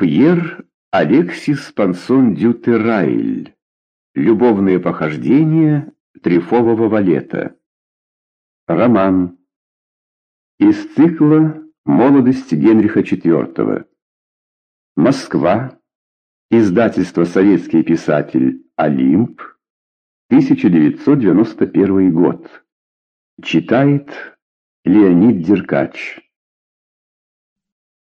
Пьер Алексис Пансон Дютерайль. Любовные похождения трифового валета. Роман. Из цикла «Молодость Генриха IV». Москва. Издательство «Советский писатель Олимп». 1991 год. Читает Леонид Деркач.